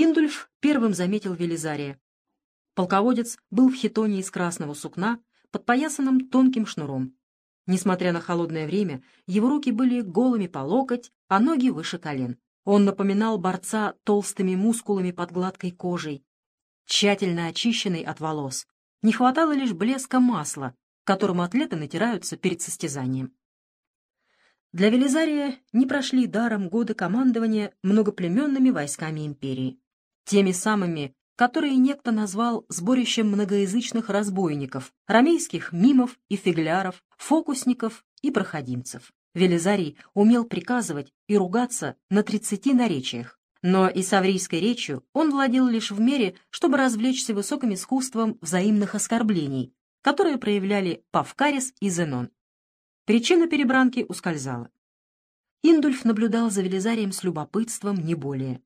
Индульф первым заметил Велизария. Полководец был в хитоне из красного сукна, подпоясанном тонким шнуром. Несмотря на холодное время, его руки были голыми по локоть, а ноги выше колен. Он напоминал борца толстыми мускулами под гладкой кожей, тщательно очищенный от волос. Не хватало лишь блеска масла, которым атлеты натираются перед состязанием. Для Велизария не прошли даром годы командования многоплеменными войсками империи. Теми самыми, которые некто назвал сборищем многоязычных разбойников, рамейских мимов и фигляров, фокусников и проходимцев. Велизарий умел приказывать и ругаться на тридцати наречиях, но и саврийской речью он владел лишь в мере, чтобы развлечься высоким искусством взаимных оскорблений, которые проявляли Павкарис и Зенон. Причина перебранки ускользала. Индульф наблюдал за Велизарием с любопытством, не более.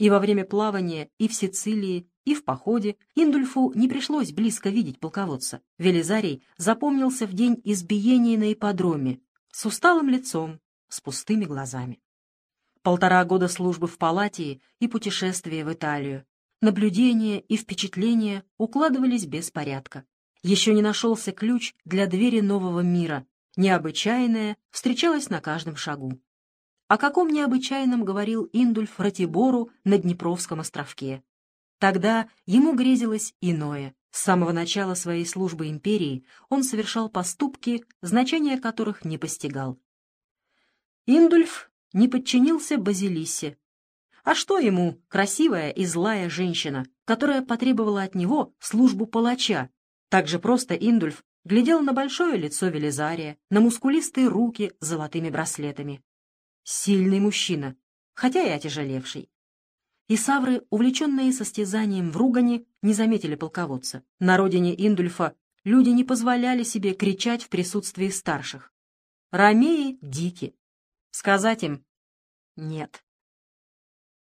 И во время плавания, и в Сицилии, и в походе Индульфу не пришлось близко видеть полководца. Велизарий запомнился в день избиения на ипподроме, с усталым лицом, с пустыми глазами. Полтора года службы в Палатии и путешествия в Италию. Наблюдения и впечатления укладывались без порядка. Еще не нашелся ключ для двери нового мира, необычайное встречалось на каждом шагу. О каком необычайном говорил Индульф Ратибору на Днепровском островке. Тогда ему грезилось иное. С самого начала своей службы империи он совершал поступки, значения которых не постигал. Индульф не подчинился Базилисе. А что ему красивая и злая женщина, которая потребовала от него службу палача? Так же просто Индульф глядел на большое лицо Велизария, на мускулистые руки с золотыми браслетами. Сильный мужчина, хотя и отяжелевший. И савры, увлеченные состязанием в ругане, не заметили полководца. На родине Индульфа люди не позволяли себе кричать в присутствии старших. Ромеи дики. Сказать им «нет».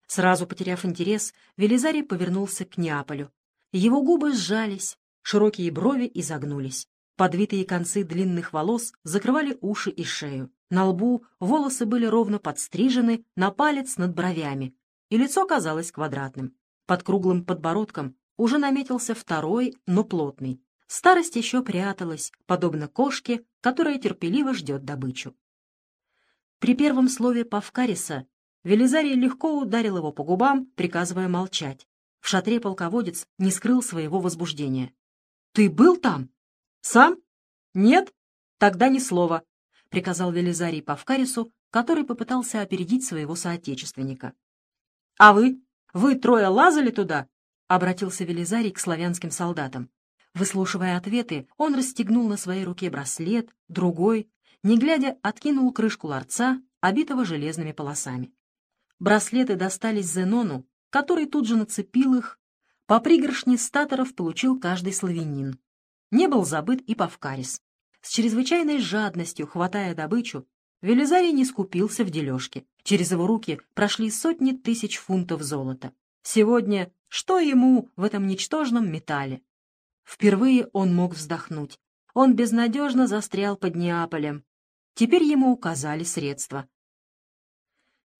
Сразу потеряв интерес, Велизарий повернулся к Неаполю. Его губы сжались, широкие брови изогнулись. Подвитые концы длинных волос закрывали уши и шею. На лбу волосы были ровно подстрижены на палец над бровями, и лицо казалось квадратным. Под круглым подбородком уже наметился второй, но плотный. Старость еще пряталась, подобно кошке, которая терпеливо ждет добычу. При первом слове Павкариса Велизарий легко ударил его по губам, приказывая молчать. В шатре полководец не скрыл своего возбуждения. «Ты был там?» «Сам? Нет? Тогда ни слова», — приказал Велизарий Павкарису, который попытался опередить своего соотечественника. «А вы? Вы трое лазали туда?» — обратился Велизарий к славянским солдатам. Выслушивая ответы, он расстегнул на своей руке браслет, другой, не глядя, откинул крышку ларца, обитого железными полосами. Браслеты достались Зенону, который тут же нацепил их. По пригоршне статоров получил каждый славянин. Не был забыт и Павкарис. С чрезвычайной жадностью, хватая добычу, Велизарий не скупился в дележке. Через его руки прошли сотни тысяч фунтов золота. Сегодня что ему в этом ничтожном металле? Впервые он мог вздохнуть. Он безнадежно застрял под Неаполем. Теперь ему указали средства.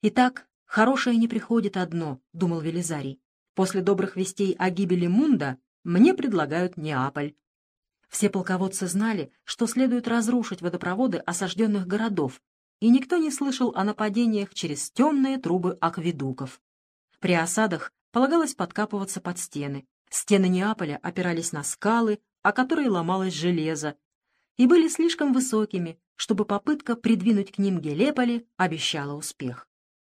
«Итак, хорошее не приходит одно», — думал Велизарий. «После добрых вестей о гибели Мунда мне предлагают Неаполь. Все полководцы знали, что следует разрушить водопроводы осажденных городов, и никто не слышал о нападениях через темные трубы акведуков. При осадах полагалось подкапываться под стены. Стены Неаполя опирались на скалы, о которые ломалось железо, и были слишком высокими, чтобы попытка придвинуть к ним Гелеполи обещала успех.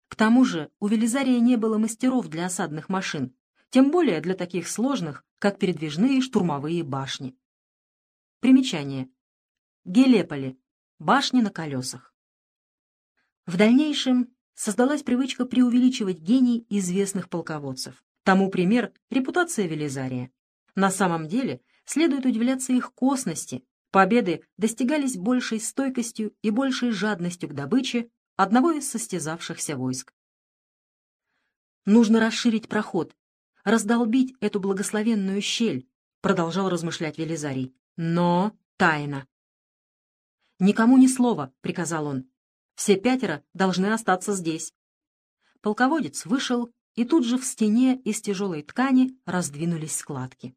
К тому же у Велизария не было мастеров для осадных машин, тем более для таких сложных, как передвижные штурмовые башни. Примечание. Гелеполи. Башни на колесах. В дальнейшем создалась привычка преувеличивать гений известных полководцев. Тому пример — репутация Велизария. На самом деле следует удивляться их косности. Победы достигались большей стойкостью и большей жадностью к добыче одного из состязавшихся войск. Нужно расширить проход, раздолбить эту благословенную щель, продолжал размышлять Велизарий но тайна. «Никому ни слова», — приказал он. «Все пятеро должны остаться здесь». Полководец вышел и тут же в стене из тяжелой ткани раздвинулись складки.